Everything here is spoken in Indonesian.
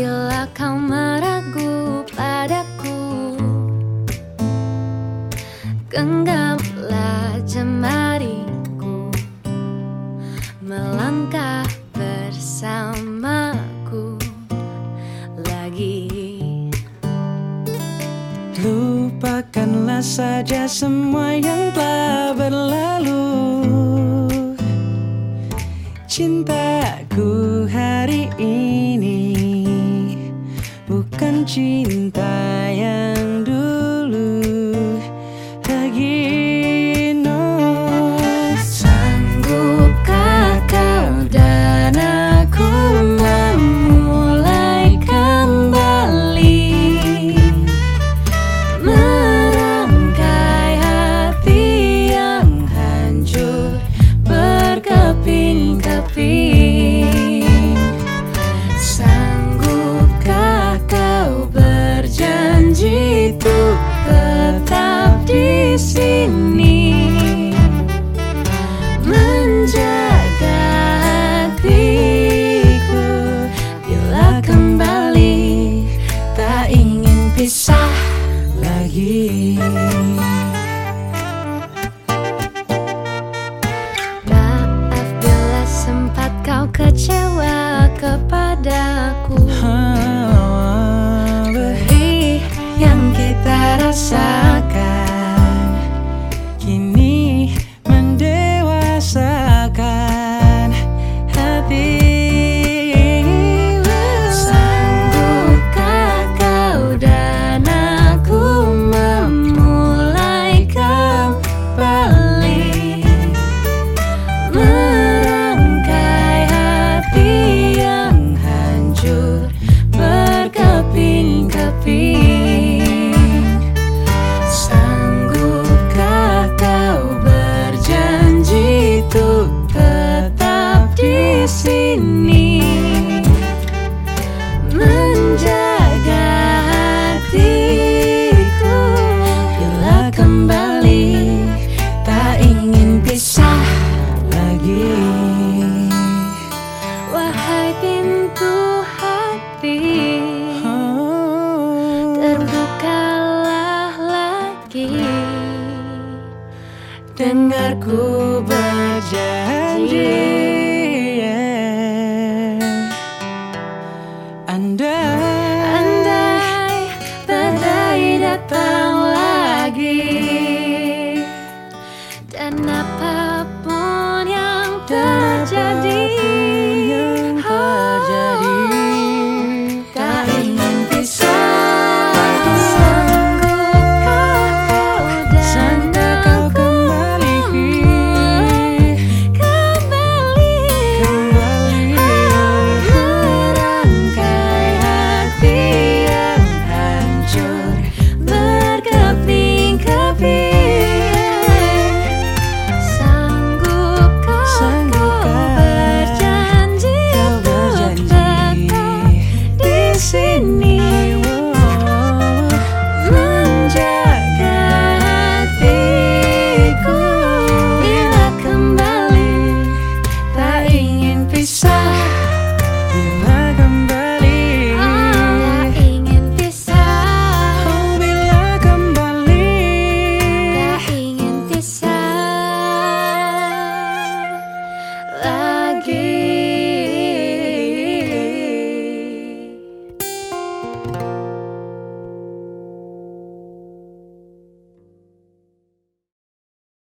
Apabila kau meragu padaku Genggamlah jemariku. Melangkah bersamaku lagi. Lupakanlah saja semua yang telah berlalu. Cintaku hari ini Bukan cinta yang kembali tak ingin pisah lagi. Maaf bila sempat kau kecewa dengarku berjanji